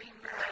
منها